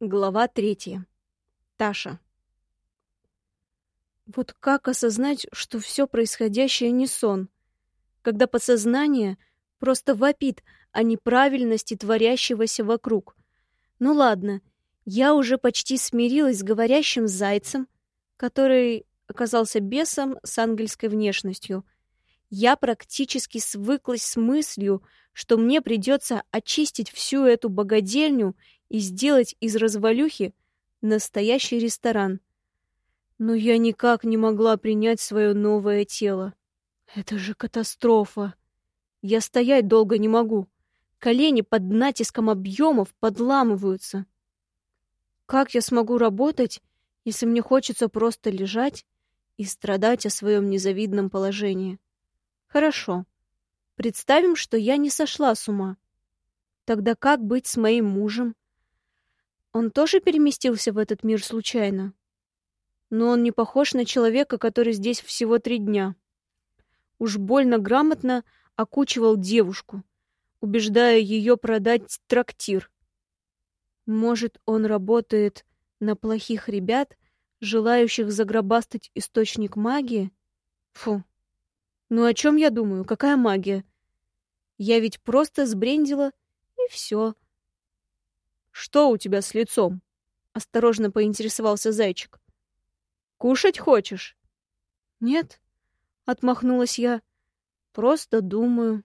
Глава третья. Таша. Вот как осознать, что все происходящее не сон, когда подсознание просто вопит о неправильности творящегося вокруг? Ну ладно, я уже почти смирилась с говорящим зайцем, который оказался бесом с ангельской внешностью. Я практически свыклась с мыслью, что мне придется очистить всю эту богадельню и сделать из развалюхи настоящий ресторан. Но я никак не могла принять свое новое тело. Это же катастрофа. Я стоять долго не могу. Колени под натиском объемов подламываются. Как я смогу работать, если мне хочется просто лежать и страдать о своем незавидном положении? Хорошо. Представим, что я не сошла с ума. Тогда как быть с моим мужем? Он тоже переместился в этот мир случайно? Но он не похож на человека, который здесь всего три дня. Уж больно грамотно окучивал девушку, убеждая ее продать трактир. Может, он работает на плохих ребят, желающих загробастать источник магии? Фу. Ну о чем я думаю? Какая магия? Я ведь просто сбрендила, и все. — «Что у тебя с лицом?» — осторожно поинтересовался зайчик. «Кушать хочешь?» «Нет», — отмахнулась я. «Просто думаю».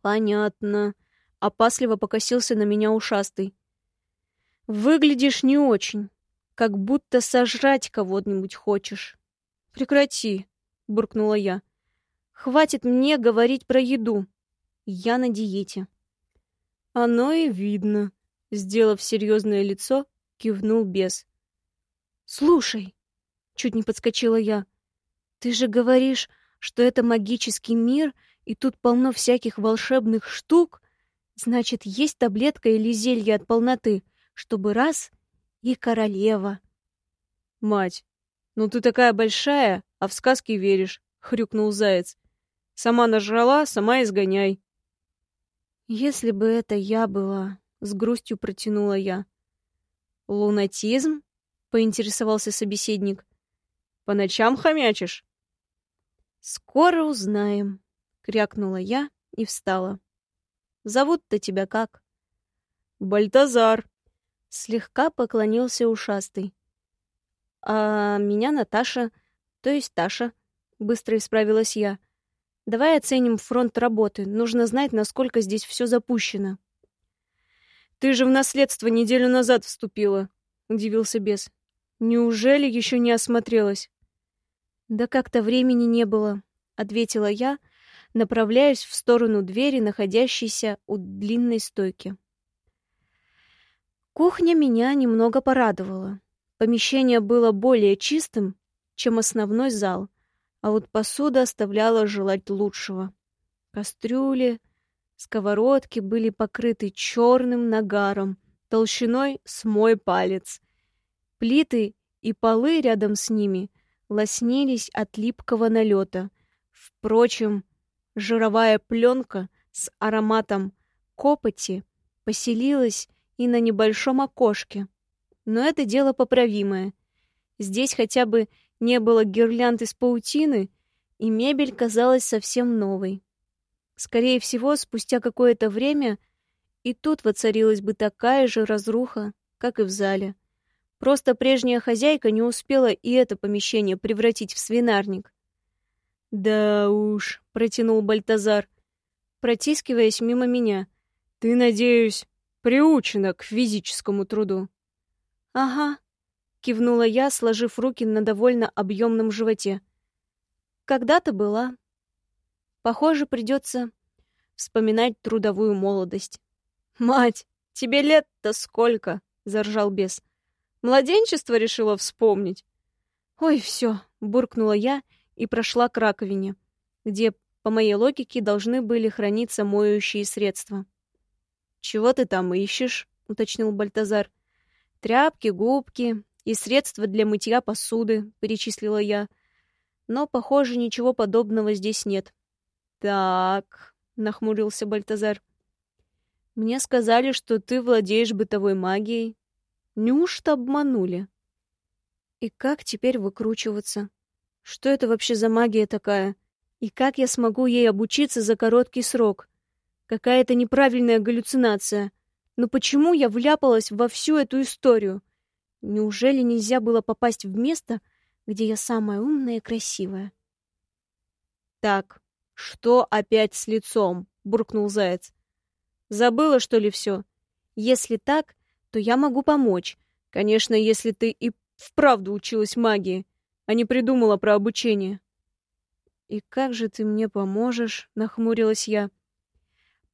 «Понятно», — опасливо покосился на меня ушастый. «Выглядишь не очень, как будто сожрать кого-нибудь хочешь». «Прекрати», — буркнула я. «Хватит мне говорить про еду. Я на диете». «Оно и видно», Сделав серьезное лицо, кивнул бес. «Слушай!» — чуть не подскочила я. «Ты же говоришь, что это магический мир, и тут полно всяких волшебных штук. Значит, есть таблетка или зелье от полноты, чтобы раз — и королева». «Мать, ну ты такая большая, а в сказки веришь», — хрюкнул заяц. «Сама нажрала, сама изгоняй». «Если бы это я была, с грустью протянула я. Лунатизм? поинтересовался собеседник. По ночам хомячишь? Скоро узнаем, крякнула я и встала. Зовут-то тебя как? Бальтазар. Слегка поклонился ушастый. А меня Наташа, то есть Таша, быстро исправилась я. Давай оценим фронт работы. Нужно знать, насколько здесь все запущено. Ты же в наследство неделю назад вступила, удивился бес. Неужели еще не осмотрелась? Да как-то времени не было, ответила я, направляясь в сторону двери, находящейся у длинной стойки. Кухня меня немного порадовала. Помещение было более чистым, чем основной зал, а вот посуда оставляла желать лучшего. Кастрюли, Сковородки были покрыты черным нагаром, толщиной с мой палец. Плиты и полы рядом с ними лоснились от липкого налета. Впрочем, жировая пленка с ароматом копоти поселилась и на небольшом окошке. Но это дело поправимое. Здесь хотя бы не было гирлянд из паутины, и мебель казалась совсем новой. Скорее всего, спустя какое-то время и тут воцарилась бы такая же разруха, как и в зале. Просто прежняя хозяйка не успела и это помещение превратить в свинарник. «Да уж», — протянул Бальтазар, протискиваясь мимо меня. «Ты, надеюсь, приучена к физическому труду?» «Ага», — кивнула я, сложив руки на довольно объемном животе. «Когда-то была». Похоже, придется вспоминать трудовую молодость. «Мать, тебе лет-то сколько?» — заржал бес. «Младенчество решила вспомнить?» «Ой, все!» — буркнула я и прошла к раковине, где, по моей логике, должны были храниться моющие средства. «Чего ты там ищешь?» — уточнил Бальтазар. «Тряпки, губки и средства для мытья посуды», — перечислила я. «Но, похоже, ничего подобного здесь нет». «Так», — нахмурился Бальтазар. «Мне сказали, что ты владеешь бытовой магией. Неужто обманули? И как теперь выкручиваться? Что это вообще за магия такая? И как я смогу ей обучиться за короткий срок? Какая-то неправильная галлюцинация. Но почему я вляпалась во всю эту историю? Неужели нельзя было попасть в место, где я самая умная и красивая? Так, что опять с лицом? буркнул заяц. Забыла, что ли, все? Если так, то я могу помочь. Конечно, если ты и вправду училась магии, а не придумала про обучение. «И как же ты мне поможешь?» — нахмурилась я.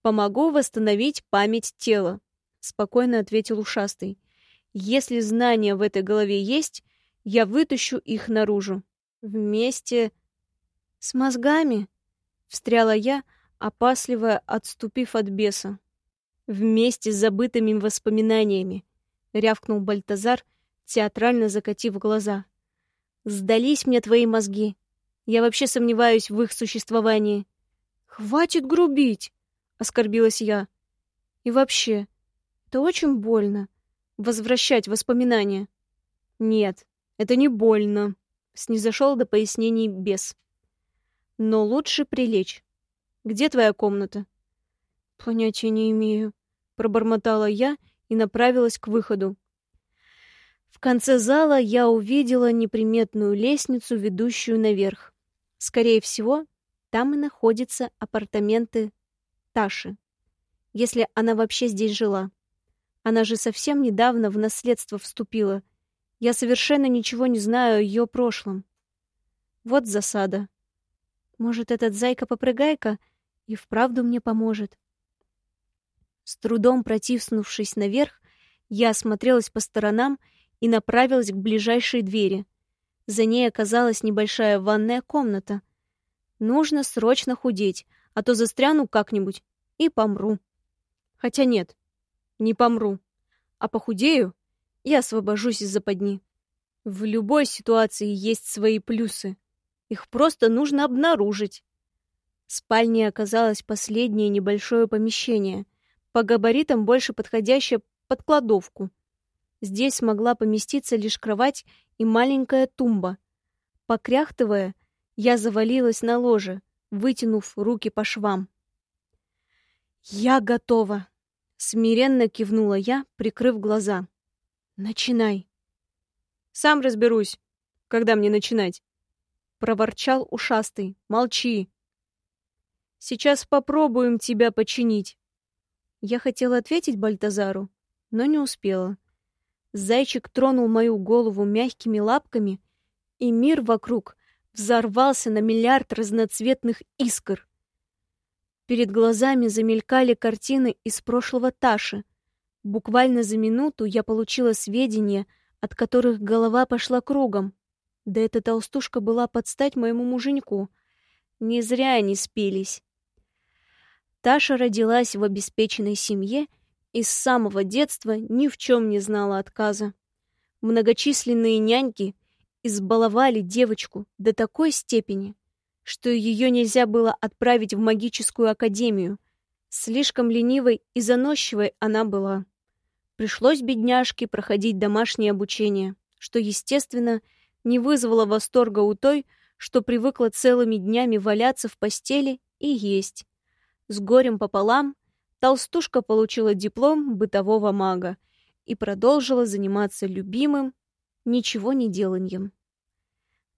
«Помогу восстановить память тела», — спокойно ответил ушастый. «Если знания в этой голове есть, я вытащу их наружу. Вместе с мозгами?» — встряла я, опасливо отступив от беса. «Вместе с забытыми воспоминаниями», — рявкнул Бальтазар, театрально закатив глаза. «Сдались мне твои мозги. Я вообще сомневаюсь в их существовании». «Хватит грубить!» — оскорбилась я. «И вообще, это очень больно — возвращать воспоминания». «Нет, это не больно», — снизошел до пояснений бес. «Но лучше прилечь. Где твоя комната?» «Понятия не имею», — пробормотала я и направилась к выходу. В конце зала я увидела неприметную лестницу, ведущую наверх. Скорее всего, там и находятся апартаменты Таши, если она вообще здесь жила. Она же совсем недавно в наследство вступила. Я совершенно ничего не знаю о ее прошлом. Вот засада. Может, этот зайка-попрыгайка и вправду мне поможет. С трудом протиснувшись наверх, я осмотрелась по сторонам и направилась к ближайшей двери. За ней оказалась небольшая ванная комната. Нужно срочно худеть, а то застряну как-нибудь и помру. Хотя нет, не помру, а похудею и освобожусь из западни. В любой ситуации есть свои плюсы. Их просто нужно обнаружить. Спальней оказалось последнее небольшое помещение, по габаритам больше подходящее под кладовку. Здесь смогла поместиться лишь кровать и маленькая тумба. Покряхтывая, я завалилась на ложе, вытянув руки по швам. «Я готова!» — смиренно кивнула я, прикрыв глаза. «Начинай!» «Сам разберусь, когда мне начинать!» — проворчал ушастый. «Молчи!» «Сейчас попробуем тебя починить!» Я хотела ответить Бальтазару, но не успела. Зайчик тронул мою голову мягкими лапками, и мир вокруг взорвался на миллиард разноцветных искр. Перед глазами замелькали картины из прошлого Таши. Буквально за минуту я получила сведения, от которых голова пошла кругом. Да эта толстушка была под стать моему муженьку. Не зря они спелись. Таша родилась в обеспеченной семье и с самого детства ни в чем не знала отказа. Многочисленные няньки избаловали девочку до такой степени, что ее нельзя было отправить в магическую академию. Слишком ленивой и заносчивой она была. Пришлось бедняжке проходить домашнее обучение, что, естественно, не вызвало восторга у той, что привыкла целыми днями валяться в постели и есть. С горем пополам толстушка получила диплом бытового мага и продолжила заниматься любимым ничего не деланьем.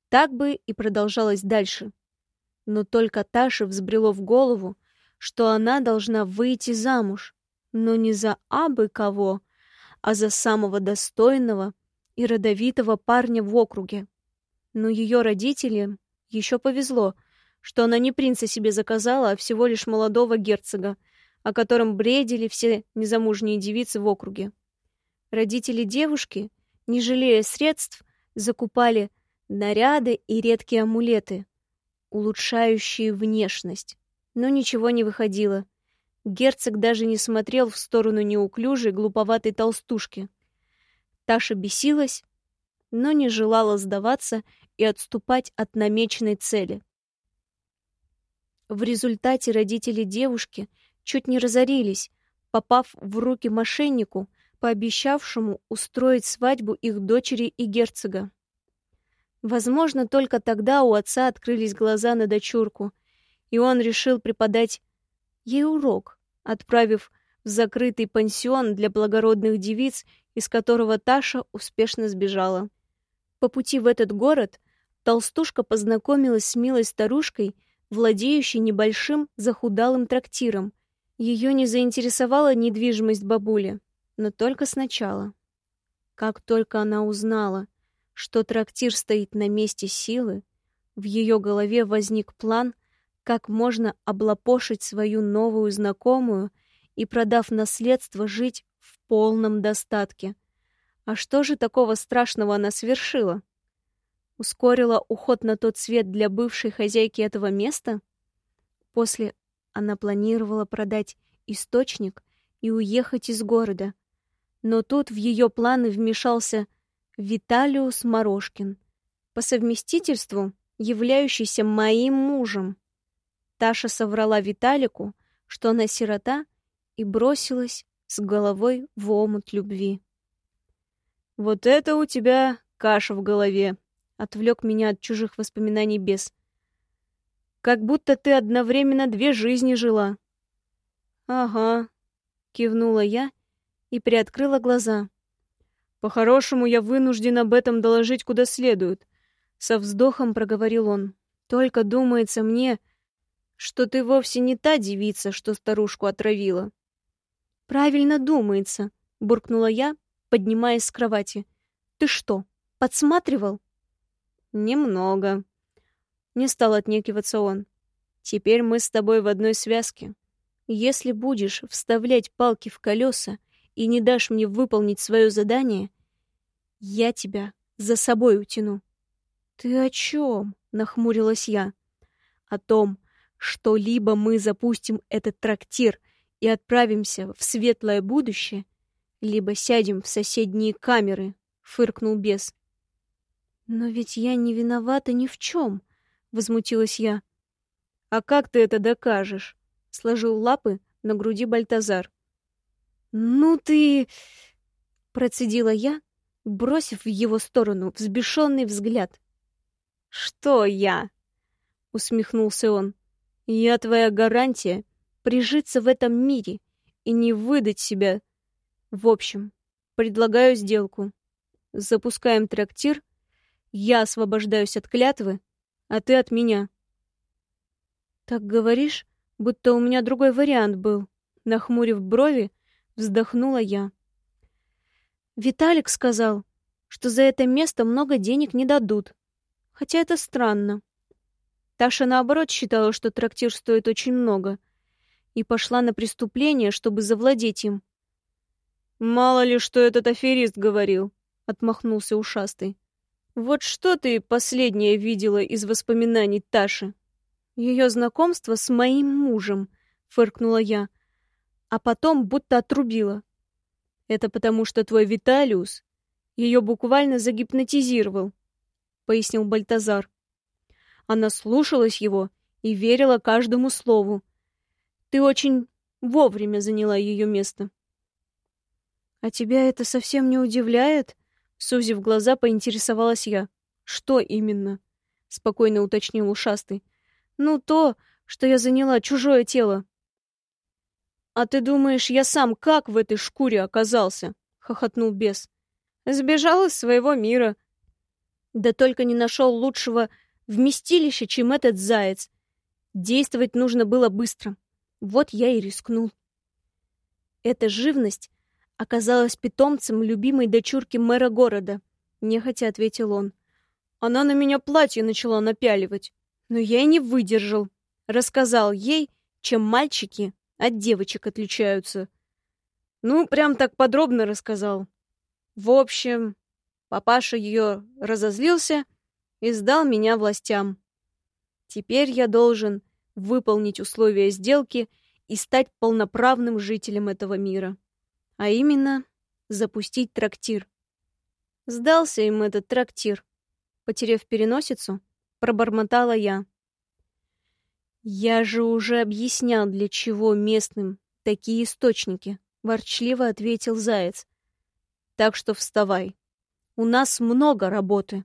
Так бы и продолжалось дальше. Но только Таше взбрело в голову, что она должна выйти замуж, но не за абы кого, а за самого достойного и родовитого парня в округе. Но ее родителям еще повезло, что она не принца себе заказала, а всего лишь молодого герцога, о котором бредили все незамужние девицы в округе. Родители девушки, не жалея средств, закупали наряды и редкие амулеты, улучшающие внешность. Но ничего не выходило. Герцог даже не смотрел в сторону неуклюжей, глуповатой толстушки. Таша бесилась, но не желала сдаваться и отступать от намеченной цели. В результате родители девушки чуть не разорились, попав в руки мошеннику, пообещавшему устроить свадьбу их дочери и герцога. Возможно, только тогда у отца открылись глаза на дочурку, и он решил преподать ей урок, отправив в закрытый пансион для благородных девиц, из которого Таша успешно сбежала. По пути в этот город толстушка познакомилась с милой старушкой, владеющей небольшим захудалым трактиром. Ее не заинтересовала недвижимость бабули, но только сначала. Как только она узнала, что трактир стоит на месте силы, в ее голове возник план, как можно облапошить свою новую знакомую и, продав наследство, жить в полном достатке. А что же такого страшного она совершила? Ускорила уход на тот свет для бывшей хозяйки этого места? После она планировала продать источник и уехать из города. Но тут в ее планы вмешался Виталиус Морошкин, по совместительству являющийся моим мужем. Таша соврала Виталику, что она сирота, и бросилась с головой в омут любви. «Вот это у тебя каша в голове!» — отвлек меня от чужих воспоминаний бес. «Как будто ты одновременно две жизни жила». «Ага», — кивнула я и приоткрыла глаза. По-хорошему, я вынужден об этом доложить куда следует. Со вздохом проговорил он. Только думается мне, что ты вовсе не та девица, что старушку отравила. Правильно думается, буркнула я, поднимаясь с кровати. Ты что, подсматривал? Немного. Не стал отнекиваться он. Теперь мы с тобой в одной связке. Если будешь вставлять палки в колеса и не дашь мне выполнить свое задание, я тебя за собой утяну. Ты о чем? нахмурилась я. О том, что либо мы запустим этот трактир и отправимся в светлое будущее, либо сядем в соседние камеры, фыркнул бес. Но ведь я не виновата ни в чем, возмутилась я. А как ты это докажешь? сложил лапы на груди Бальтазар. «Ну ты...» — процедила я, бросив в его сторону взбешенный взгляд. «Что я?» — усмехнулся он. «Я твоя гарантия прижиться в этом мире и не выдать себя. В общем, предлагаю сделку. Запускаем трактир, я освобождаюсь от клятвы, а ты от меня». «Так говоришь, будто у меня другой вариант был», — нахмурив брови, Вздохнула я. Виталик сказал, что за это место много денег не дадут. Хотя это странно. Таша, наоборот, считала, что трактир стоит очень много. И пошла на преступление, чтобы завладеть им. «Мало ли, что этот аферист говорил», — отмахнулся ушастый. «Вот что ты последнее видела из воспоминаний Таши?» «Ее знакомство с моим мужем», — фыркнула я а потом будто отрубила. Это потому, что твой Виталиус ее буквально загипнотизировал, пояснил Бальтазар. Она слушалась его и верила каждому слову. Ты очень вовремя заняла ее место. А тебя это совсем не удивляет? Сузив глаза, поинтересовалась я. Что именно? спокойно уточнил ушастый. Ну то, что я заняла чужое тело. «А ты думаешь, я сам как в этой шкуре оказался?» — хохотнул бес. «Сбежал из своего мира». «Да только не нашел лучшего вместилища, чем этот заяц. Действовать нужно было быстро. Вот я и рискнул». Эта живность оказалась питомцем любимой дочурки мэра города, нехотя ответил он. Она на меня платье начала напяливать, но я и не выдержал. Рассказал ей, чем мальчики от девочек отличаются. Ну, прям так подробно рассказал. В общем, папаша ее разозлился и сдал меня властям. Теперь я должен выполнить условия сделки и стать полноправным жителем этого мира. А именно, запустить трактир. Сдался им этот трактир. Потеряв переносицу, пробормотала я. «Я же уже объяснял, для чего местным такие источники», — ворчливо ответил Заяц. Так что вставай. У нас много работы.